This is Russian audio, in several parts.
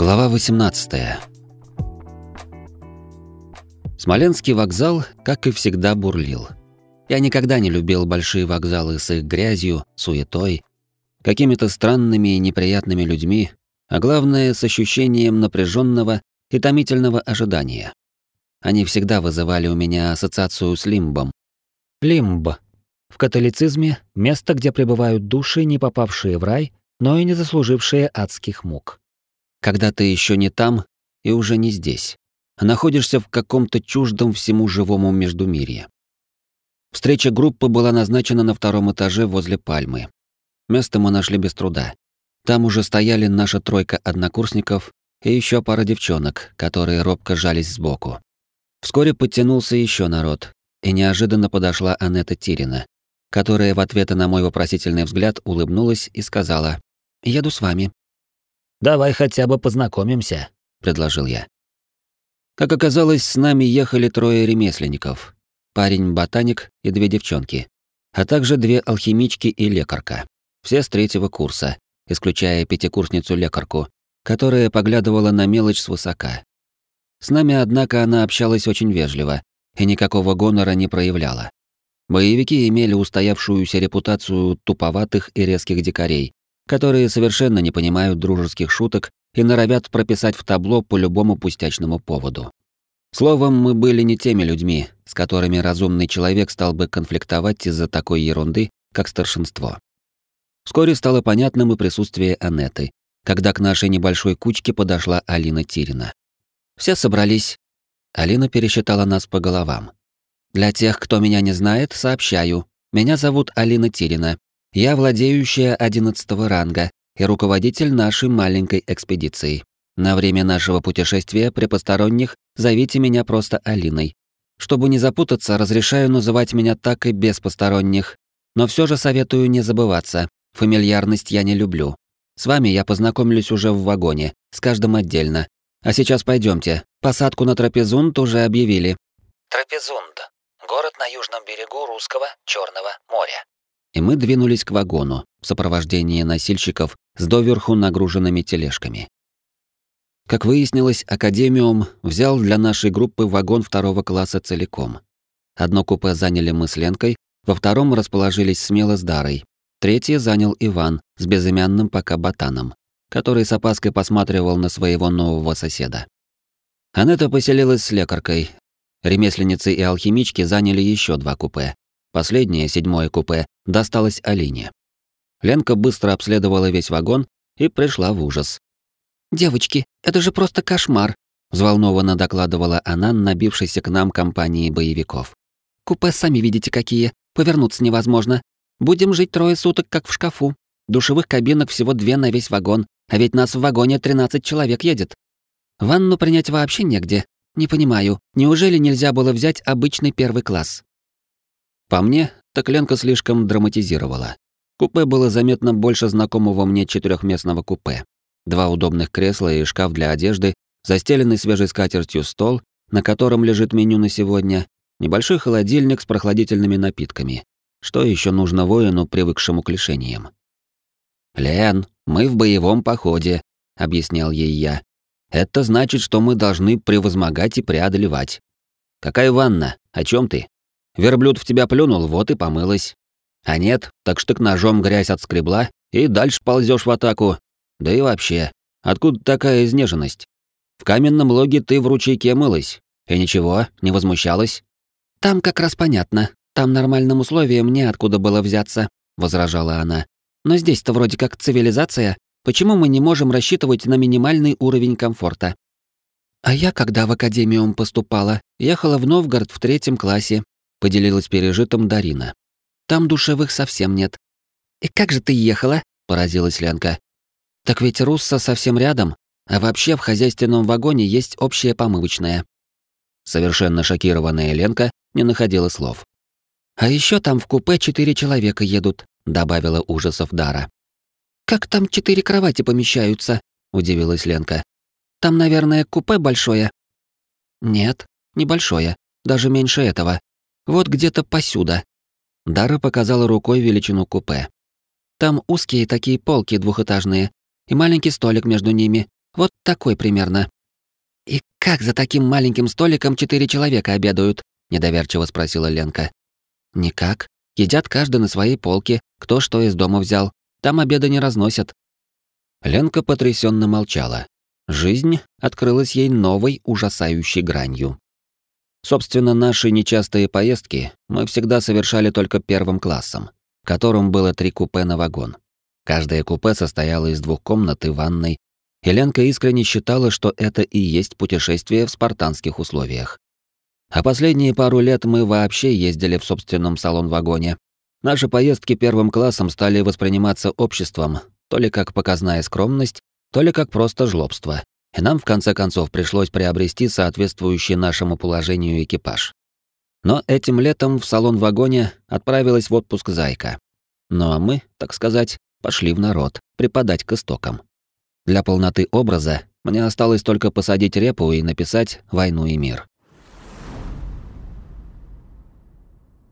Глава 18. Смоленский вокзал, как и всегда, бурлил. Я никогда не любил большие вокзалы с их грязью, суетой, какими-то странными и неприятными людьми, а главное, с ощущением напряженного и томительного ожидания. Они всегда вызывали у меня ассоциацию с лимбом. Лимб. В католицизме — место, где пребывают души, не попавшие в рай, но и не заслужившие адских мук когда ты еще не там и уже не здесь, а находишься в каком-то чуждом всему живому междумирье. Встреча группы была назначена на втором этаже возле пальмы. Место мы нашли без труда. Там уже стояли наша тройка однокурсников и еще пара девчонок, которые робко жались сбоку. Вскоре подтянулся еще народ, и неожиданно подошла Анетта Тирина, которая в ответ на мой вопросительный взгляд улыбнулась и сказала «Еду с вами». Давай хотя бы познакомимся, предложил я. Как оказалось, с нами ехали трое ремесленников. Парень-ботаник и две девчонки, а также две алхимички и лекарка. Все с третьего курса, исключая пятикурсницу-лекарку, которая поглядывала на мелочь свысока. С нами, однако, она общалась очень вежливо и никакого гонора не проявляла. Боевики имели устоявшуюся репутацию туповатых и резких дикарей, которые совершенно не понимают дружеских шуток и норовят прописать в табло по любому пустячному поводу. Словом, мы были не теми людьми, с которыми разумный человек стал бы конфликтовать из-за такой ерунды, как старшинство. Вскоре стало понятным и присутствие Анеты, когда к нашей небольшой кучке подошла Алина Тирина. Все собрались. Алина пересчитала нас по головам. Для тех, кто меня не знает, сообщаю. Меня зовут Алина Тирина, я владеющая одиннадцатого ранга и руководитель нашей маленькой экспедиции. На время нашего путешествия при посторонних зовите меня просто Алиной. Чтобы не запутаться, разрешаю называть меня так и без посторонних, но все же советую не забываться. Фамильярность я не люблю. С вами я познакомлюсь уже в вагоне, с каждым отдельно. А сейчас пойдемте. Посадку на Трапезунд уже объявили. Трапезунд. Город на южном берегу Русского Черного моря и мы двинулись к вагону в сопровождении носильщиков с доверху нагруженными тележками. Как выяснилось, Академиум взял для нашей группы вагон второго класса целиком. Одно купе заняли мы с Ленкой, во втором расположились смело с Дарой. Третье занял Иван с безымянным пока ботаном, который с опаской посматривал на своего нового соседа. Анетта поселилась с лекаркой. Ремесленницы и алхимички заняли еще два купе, Последнее, седьмое купе, досталось Алине. Ленка быстро обследовала весь вагон и пришла в ужас. «Девочки, это же просто кошмар», — взволнованно докладывала она, набившейся к нам компании боевиков. «Купе сами видите какие, повернуться невозможно. Будем жить трое суток, как в шкафу. Душевых кабинок всего две на весь вагон, а ведь нас в вагоне 13 человек едет. Ванну принять вообще негде. Не понимаю, неужели нельзя было взять обычный первый класс?» По мне, так Ленка слишком драматизировала. Купе было заметно больше знакомого мне четырехместного купе. Два удобных кресла и шкаф для одежды, застеленный свежей скатертью стол, на котором лежит меню на сегодня, небольшой холодильник с прохладительными напитками. Что еще нужно воину, привыкшему к лишениям? «Лен, мы в боевом походе», — объяснял ей я. «Это значит, что мы должны превозмогать и преодолевать». «Какая ванна? О чем ты?» Верблюд в тебя плюнул, вот и помылась. А нет, так штык ножом грязь отскребла, и дальше ползешь в атаку. Да и вообще, откуда такая изнеженность? В каменном логе ты в ручейке мылась. И ничего, не возмущалась. Там как раз понятно. Там нормальным условиям неоткуда было взяться, возражала она. Но здесь-то вроде как цивилизация. Почему мы не можем рассчитывать на минимальный уровень комфорта? А я, когда в академиум поступала, ехала в Новгород в третьем классе поделилась пережитым Дарина. Там душевых совсем нет. И как же ты ехала? поразилась Ленка. Так ведь Русса совсем рядом, а вообще в хозяйственном вагоне есть общая помывочная. Совершенно шокированная Ленка не находила слов. А еще там в купе четыре человека едут, добавила ужасов Дара. Как там четыре кровати помещаются? удивилась Ленка. Там, наверное, купе большое. Нет, небольшое, даже меньше этого. Вот где-то посюда. Дара показала рукой величину купе. Там узкие такие полки двухэтажные и маленький столик между ними. Вот такой примерно. И как за таким маленьким столиком четыре человека обедают? недоверчиво спросила Ленка. Никак. Едят каждый на своей полке, кто что из дома взял. Там обеда не разносят. Ленка потрясенно молчала. Жизнь открылась ей новой ужасающей гранью. Собственно, наши нечастые поездки мы всегда совершали только первым классом, которым было три купе на вагон. Каждое купе состояло из двух комнат и ванной, и Ленка искренне считала, что это и есть путешествие в спартанских условиях. А последние пару лет мы вообще ездили в собственном салон-вагоне. Наши поездки первым классом стали восприниматься обществом то ли как показная скромность, то ли как просто жлобство. И нам в конце концов пришлось приобрести соответствующий нашему положению экипаж. Но этим летом в салон-вагоне отправилась в отпуск Зайка. Ну а мы, так сказать, пошли в народ, преподать к истокам. Для полноты образа мне осталось только посадить репу и написать «Войну и мир».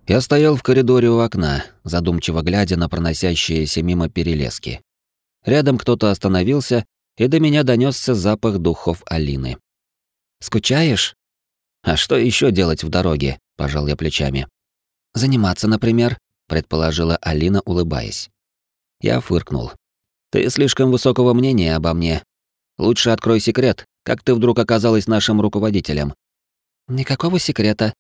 Я стоял в коридоре у окна, задумчиво глядя на проносящиеся мимо перелески. Рядом кто-то остановился, и до меня донесся запах духов Алины. «Скучаешь?» «А что еще делать в дороге?» — пожал я плечами. «Заниматься, например», — предположила Алина, улыбаясь. Я фыркнул. «Ты слишком высокого мнения обо мне. Лучше открой секрет, как ты вдруг оказалась нашим руководителем». «Никакого секрета.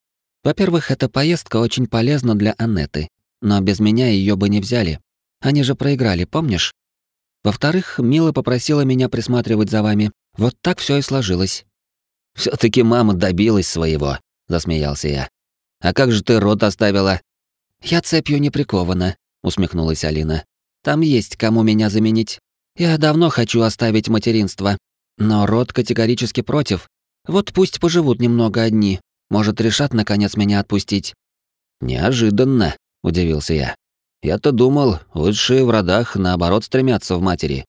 Во-первых, эта поездка очень полезна для Аннеты, но без меня ее бы не взяли. Они же проиграли, помнишь? Во-вторых, Мила попросила меня присматривать за вами. Вот так все и сложилось. все таки мама добилась своего, засмеялся я. А как же ты рот оставила? Я цепью не прикована, усмехнулась Алина. Там есть кому меня заменить. Я давно хочу оставить материнство, но род категорически против. Вот пусть поживут немного одни, может, решат наконец меня отпустить?» «Неожиданно», — удивился я. «Я-то думал, высшие в родах наоборот стремятся в матери.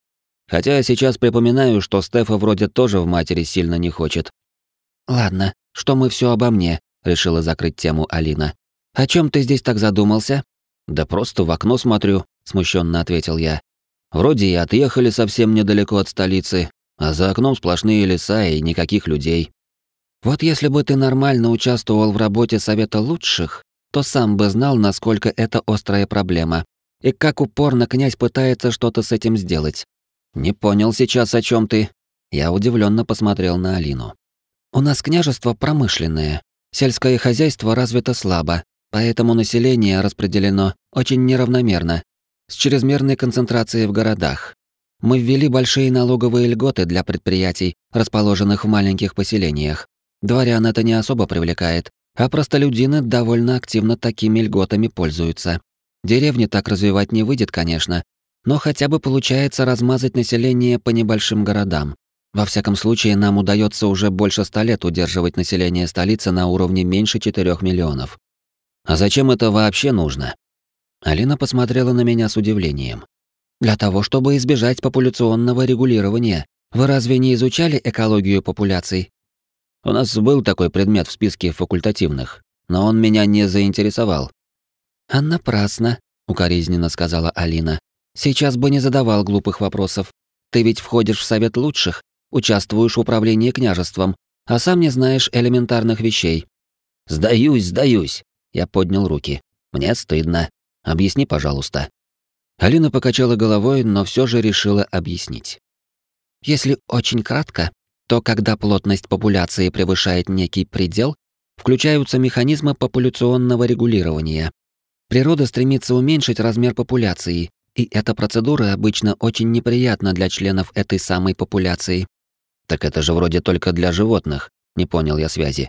Хотя я сейчас припоминаю, что Стефа вроде тоже в матери сильно не хочет». «Ладно, что мы все обо мне», — решила закрыть тему Алина. «О чем ты здесь так задумался?» «Да просто в окно смотрю», — смущенно ответил я. «Вроде и отъехали совсем недалеко от столицы, а за окном сплошные леса и никаких людей. Вот если бы ты нормально участвовал в работе Совета лучших, то сам бы знал, насколько это острая проблема. И как упорно князь пытается что-то с этим сделать. Не понял сейчас, о чем ты. Я удивленно посмотрел на Алину. У нас княжество промышленное. Сельское хозяйство развито слабо, поэтому население распределено очень неравномерно, с чрезмерной концентрацией в городах. Мы ввели большие налоговые льготы для предприятий, расположенных в маленьких поселениях. Дворян это не особо привлекает, а простолюдины довольно активно такими льготами пользуются. Деревни так развивать не выйдет, конечно, но хотя бы получается размазать население по небольшим городам. Во всяком случае, нам удается уже больше ста лет удерживать население столицы на уровне меньше 4 миллионов. А зачем это вообще нужно? Алина посмотрела на меня с удивлением. Для того, чтобы избежать популяционного регулирования. Вы разве не изучали экологию популяций? У нас был такой предмет в списке факультативных, но он меня не заинтересовал. «А напрасно», — укоризненно сказала Алина. «Сейчас бы не задавал глупых вопросов. Ты ведь входишь в совет лучших, участвуешь в управлении княжеством, а сам не знаешь элементарных вещей». «Сдаюсь, сдаюсь», — я поднял руки. «Мне стыдно. Объясни, пожалуйста». Алина покачала головой, но все же решила объяснить. Если очень кратко, то когда плотность популяции превышает некий предел, включаются механизмы популяционного регулирования. Природа стремится уменьшить размер популяции, и эта процедура обычно очень неприятна для членов этой самой популяции. Так это же вроде только для животных, не понял я связи.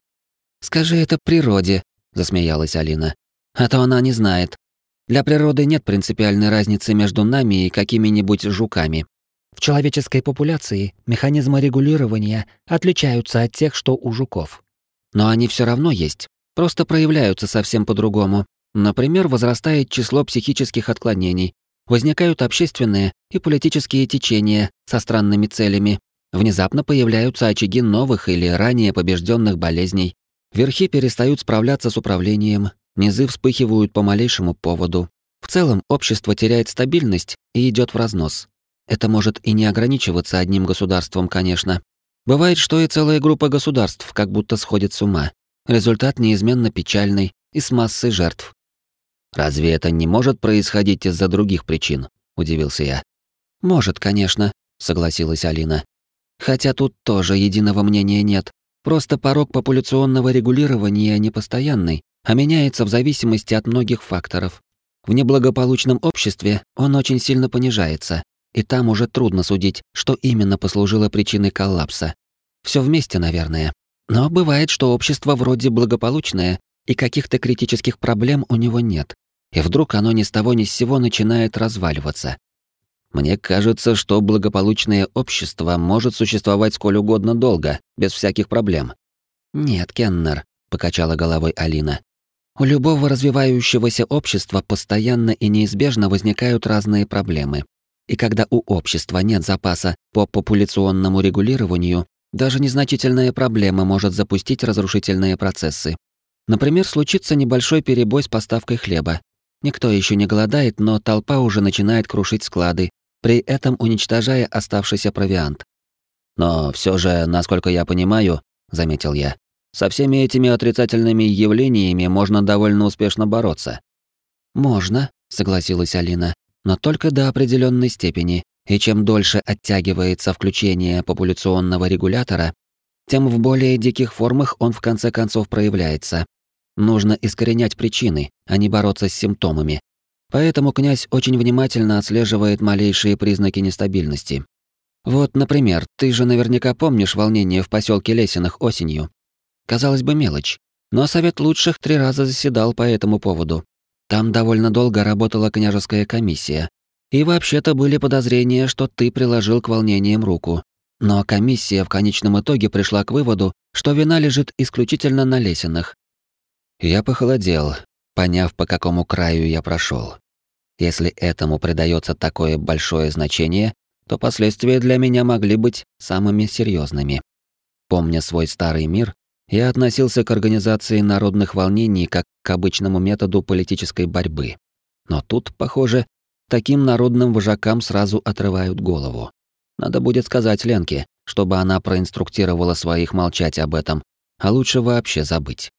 Скажи это природе, засмеялась Алина. А то она не знает. Для природы нет принципиальной разницы между нами и какими-нибудь жуками. В человеческой популяции механизмы регулирования отличаются от тех, что у жуков. Но они все равно есть, просто проявляются совсем по-другому. Например, возрастает число психических отклонений, возникают общественные и политические течения со странными целями, внезапно появляются очаги новых или ранее побежденных болезней, верхи перестают справляться с управлением, низы вспыхивают по малейшему поводу. В целом общество теряет стабильность и идет в разнос. Это может и не ограничиваться одним государством, конечно. Бывает, что и целая группа государств как будто сходит с ума. Результат неизменно печальный и с массой жертв. Разве это не может происходить из-за других причин? удивился я. Может, конечно, согласилась Алина. Хотя тут тоже единого мнения нет. Просто порог популяционного регулирования не постоянный, а меняется в зависимости от многих факторов. В неблагополучном обществе он очень сильно понижается, и там уже трудно судить, что именно послужило причиной коллапса. Все вместе, наверное. Но бывает, что общество вроде благополучное, и каких-то критических проблем у него нет. И вдруг оно ни с того ни с сего начинает разваливаться. Мне кажется, что благополучное общество может существовать сколь угодно долго, без всяких проблем. Нет, Кеннер, покачала головой Алина. У любого развивающегося общества постоянно и неизбежно возникают разные проблемы. И когда у общества нет запаса по популяционному регулированию, даже незначительная проблема может запустить разрушительные процессы. Например, случится небольшой перебой с поставкой хлеба. Никто еще не голодает, но толпа уже начинает крушить склады, при этом уничтожая оставшийся провиант. Но все же, насколько я понимаю, заметил я, со всеми этими отрицательными явлениями можно довольно успешно бороться. Можно, согласилась Алина, но только до определенной степени. И чем дольше оттягивается включение популяционного регулятора, тем в более диких формах он в конце концов проявляется. Нужно искоренять причины, а не бороться с симптомами. Поэтому князь очень внимательно отслеживает малейшие признаки нестабильности. Вот, например, ты же наверняка помнишь волнение в поселке Лесиных осенью. Казалось бы, мелочь, но совет лучших три раза заседал по этому поводу. Там довольно долго работала княжеская комиссия. И вообще-то были подозрения, что ты приложил к волнениям руку. Но комиссия в конечном итоге пришла к выводу, что вина лежит исключительно на Лесинах. Я похолодел, поняв, по какому краю я прошел. Если этому придается такое большое значение, то последствия для меня могли быть самыми серьезными. Помня свой старый мир, я относился к организации народных волнений как к обычному методу политической борьбы. Но тут, похоже, таким народным вожакам сразу отрывают голову. Надо будет сказать Ленке, чтобы она проинструктировала своих молчать об этом, а лучше вообще забыть.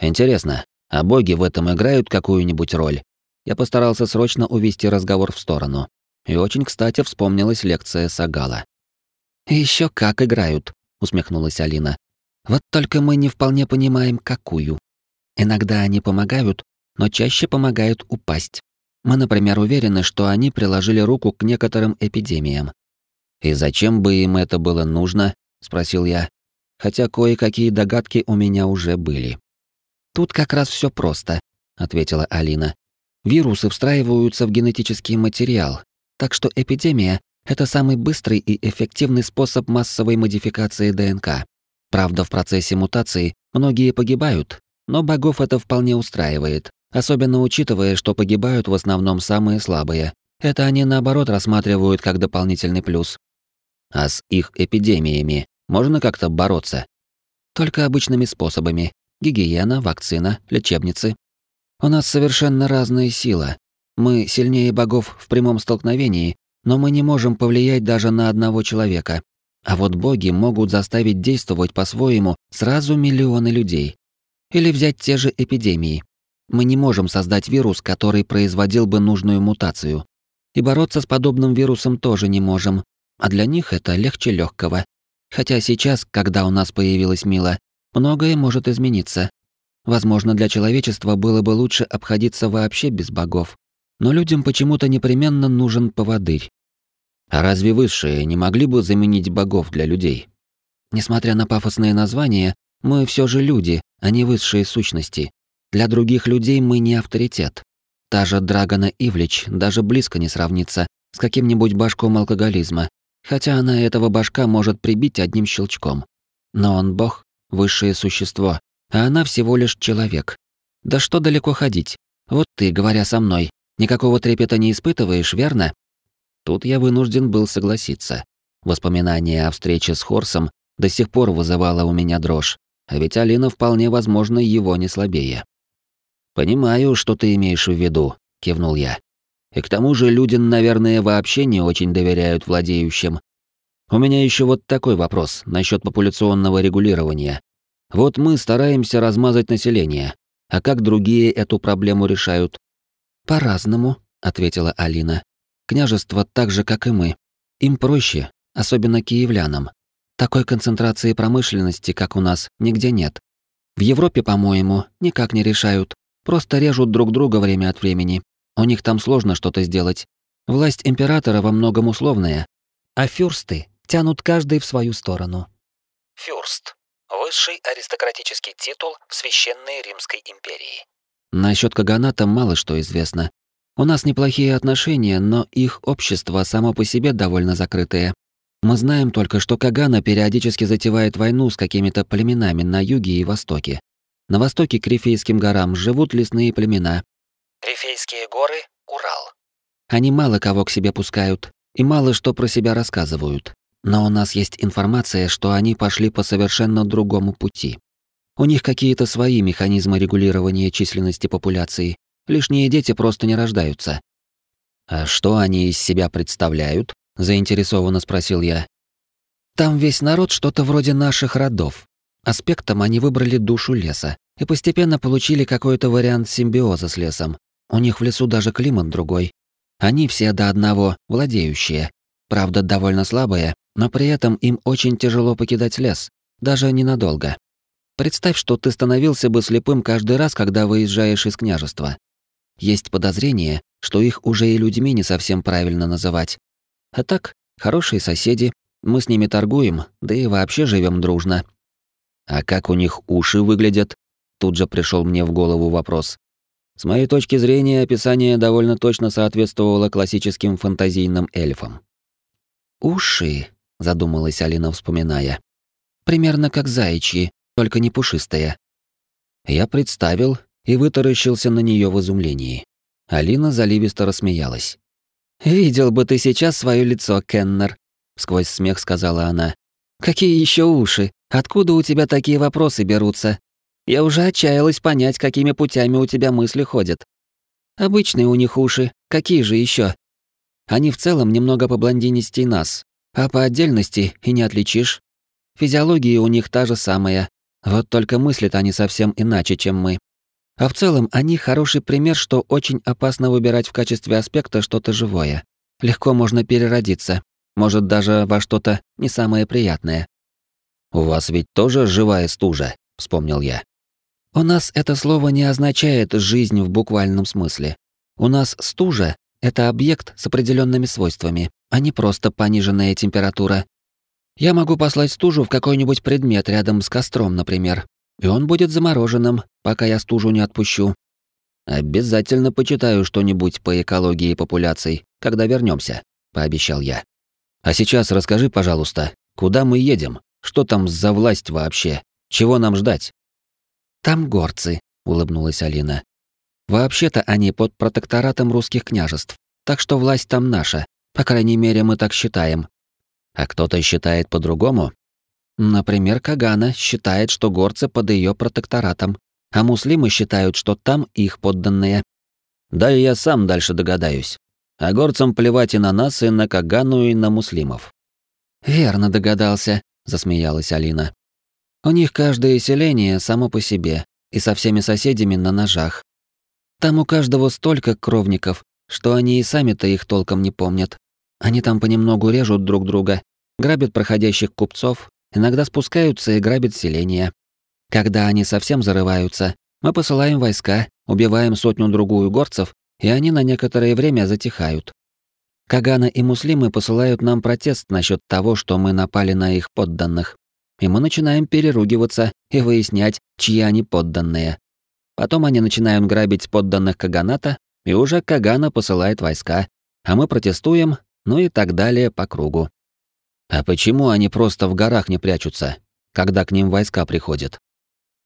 Интересно, а боги в этом играют какую-нибудь роль? Я постарался срочно увести разговор в сторону. И очень кстати вспомнилась лекция Сагала. Еще как играют», — усмехнулась Алина. «Вот только мы не вполне понимаем, какую. Иногда они помогают, но чаще помогают упасть. Мы, например, уверены, что они приложили руку к некоторым эпидемиям. «И зачем бы им это было нужно?» — спросил я, хотя кое-какие догадки у меня уже были. «Тут как раз все просто», — ответила Алина. «Вирусы встраиваются в генетический материал, так что эпидемия — это самый быстрый и эффективный способ массовой модификации ДНК. Правда, в процессе мутации многие погибают, но богов это вполне устраивает, особенно учитывая, что погибают в основном самые слабые. Это они наоборот рассматривают как дополнительный плюс. А с их эпидемиями можно как-то бороться? Только обычными способами, гигиена, вакцина, лечебницы. У нас совершенно разная сила. Мы сильнее богов в прямом столкновении, но мы не можем повлиять даже на одного человека. А вот боги могут заставить действовать по-своему сразу миллионы людей. Или взять те же эпидемии. Мы не можем создать вирус, который производил бы нужную мутацию. И бороться с подобным вирусом тоже не можем. А для них это легче легкого. Хотя сейчас, когда у нас появилась Мила, многое может измениться. Возможно, для человечества было бы лучше обходиться вообще без богов. Но людям почему-то непременно нужен поводырь. А разве высшие не могли бы заменить богов для людей? Несмотря на пафосные названия, мы все же люди, а не высшие сущности. Для других людей мы не авторитет. Та же Драгона Ивлич даже близко не сравнится с каким-нибудь башком алкоголизма, хотя она этого башка может прибить одним щелчком. Но он бог, высшее существо, а она всего лишь человек. Да что далеко ходить? Вот ты, говоря со мной, никакого трепета не испытываешь, верно? Тут я вынужден был согласиться. Воспоминание о встрече с Хорсом до сих пор вызывало у меня дрожь, а ведь Алина вполне возможно его не слабее. «Понимаю, что ты имеешь в виду», — кивнул я. И к тому же люди, наверное, вообще не очень доверяют владеющим. У меня еще вот такой вопрос насчет популяционного регулирования. Вот мы стараемся размазать население, а как другие эту проблему решают? По-разному, ответила Алина. Княжество так же, как и мы. Им проще, особенно киевлянам. Такой концентрации промышленности, как у нас, нигде нет. В Европе, по-моему, никак не решают. Просто режут друг друга время от времени. У них там сложно что-то сделать. Власть императора во многом условная. А фюрсты тянут каждый в свою сторону. Фюрст. Высший аристократический титул в Священной Римской империи. Насчет Каганата мало что известно. У нас неплохие отношения, но их общество само по себе довольно закрытое. Мы знаем только, что Кагана периодически затевает войну с какими-то племенами на юге и востоке. На востоке к Рифейским горам живут лесные племена. Рифейские горы, Урал. Они мало кого к себе пускают и мало что про себя рассказывают. Но у нас есть информация, что они пошли по совершенно другому пути. У них какие-то свои механизмы регулирования численности популяции. Лишние дети просто не рождаются. А что они из себя представляют? заинтересованно спросил я. Там весь народ что-то вроде наших родов. Аспектом они выбрали душу леса и постепенно получили какой-то вариант симбиоза с лесом. У них в лесу даже климат другой. Они все до одного владеющие. Правда, довольно слабые, но при этом им очень тяжело покидать лес, даже ненадолго. Представь, что ты становился бы слепым каждый раз, когда выезжаешь из княжества. Есть подозрение, что их уже и людьми не совсем правильно называть, а так, хорошие соседи, мы с ними торгуем, да и вообще живем дружно. А как у них уши выглядят? Тут же пришел мне в голову вопрос. С моей точки зрения, описание довольно точно соответствовало классическим фантазийным эльфам. «Уши», — задумалась Алина, вспоминая. «Примерно как заячьи, только не пушистые». Я представил и вытаращился на нее в изумлении. Алина заливисто рассмеялась. «Видел бы ты сейчас свое лицо, Кеннер», — сквозь смех сказала она. «Какие еще уши? Откуда у тебя такие вопросы берутся? Я уже отчаялась понять, какими путями у тебя мысли ходят. Обычные у них уши, какие же еще? Они в целом немного по блондинистей нас, а по отдельности и не отличишь. Физиология у них та же самая, вот только мыслят они совсем иначе, чем мы. А в целом они хороший пример, что очень опасно выбирать в качестве аспекта что-то живое. Легко можно переродиться, может даже во что-то не самое приятное. «У вас ведь тоже живая стужа», — вспомнил я. «У нас это слово не означает «жизнь» в буквальном смысле. У нас стужа — это объект с определенными свойствами, а не просто пониженная температура. Я могу послать стужу в какой-нибудь предмет рядом с костром, например, и он будет замороженным, пока я стужу не отпущу. Обязательно почитаю что-нибудь по экологии популяций, когда вернемся, пообещал я. А сейчас расскажи, пожалуйста, куда мы едем? Что там за власть вообще? Чего нам ждать? Там горцы, улыбнулась Алина. Вообще-то они под протекторатом русских княжеств, так что власть там наша. По крайней мере, мы так считаем. А кто-то считает по-другому? Например, Кагана считает, что горцы под ее протекторатом, а муслимы считают, что там их подданные. Да и я сам дальше догадаюсь. А горцам плевать и на нас, и на Кагану, и на муслимов. Верно догадался, засмеялась Алина. У них каждое селение само по себе, и со всеми соседями на ножах. Там у каждого столько кровников, что они и сами-то их толком не помнят. Они там понемногу режут друг друга, грабят проходящих купцов, иногда спускаются и грабят селения. Когда они совсем зарываются, мы посылаем войска, убиваем сотню-другую горцев, и они на некоторое время затихают. Кагана и муслимы посылают нам протест насчет того, что мы напали на их подданных. И мы начинаем переругиваться и выяснять, чьи они подданные. Потом они начинают грабить подданных Каганата, и уже Кагана посылает войска, а мы протестуем, ну и так далее по кругу. А почему они просто в горах не прячутся, когда к ним войска приходят?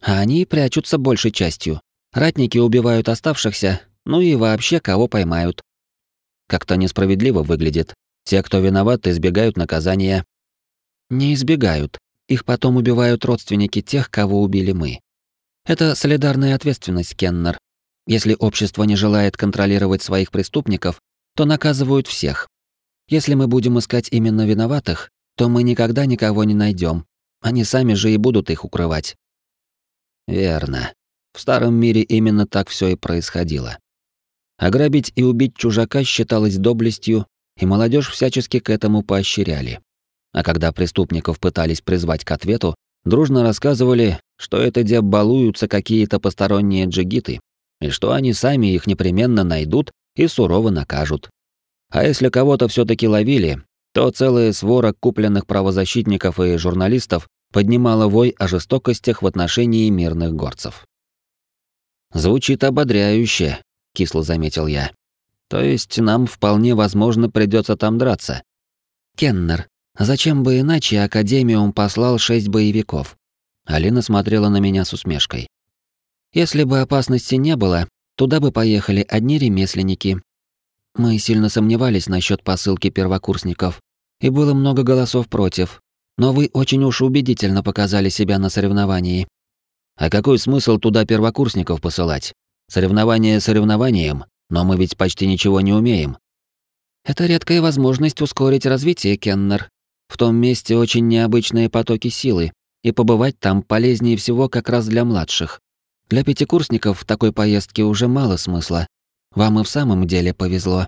А они прячутся большей частью. Ратники убивают оставшихся, ну и вообще кого поймают. Как-то несправедливо выглядит. Те, кто виноват, избегают наказания. Не избегают. Их потом убивают родственники тех, кого убили мы. Это солидарная ответственность, Кеннер. Если общество не желает контролировать своих преступников, то наказывают всех. Если мы будем искать именно виноватых, то мы никогда никого не найдем. Они сами же и будут их укрывать. Верно. В старом мире именно так все и происходило. Ограбить и убить чужака считалось доблестью, и молодежь всячески к этому поощряли. А когда преступников пытались призвать к ответу, дружно рассказывали, что это где балуются какие-то посторонние джигиты, и что они сами их непременно найдут и сурово накажут. А если кого-то все таки ловили, то целая свора купленных правозащитников и журналистов поднимала вой о жестокостях в отношении мирных горцев. «Звучит ободряюще», — кисло заметил я. «То есть нам вполне возможно придется там драться». «Кеннер, зачем бы иначе Академиум послал шесть боевиков?» Алина смотрела на меня с усмешкой. «Если бы опасности не было, туда бы поехали одни ремесленники. Мы сильно сомневались насчет посылки первокурсников, и было много голосов против, но вы очень уж убедительно показали себя на соревновании. А какой смысл туда первокурсников посылать? Соревнование соревнованием, но мы ведь почти ничего не умеем. Это редкая возможность ускорить развитие, Кеннер. В том месте очень необычные потоки силы, и побывать там полезнее всего как раз для младших. Для пятикурсников в такой поездке уже мало смысла. Вам и в самом деле повезло.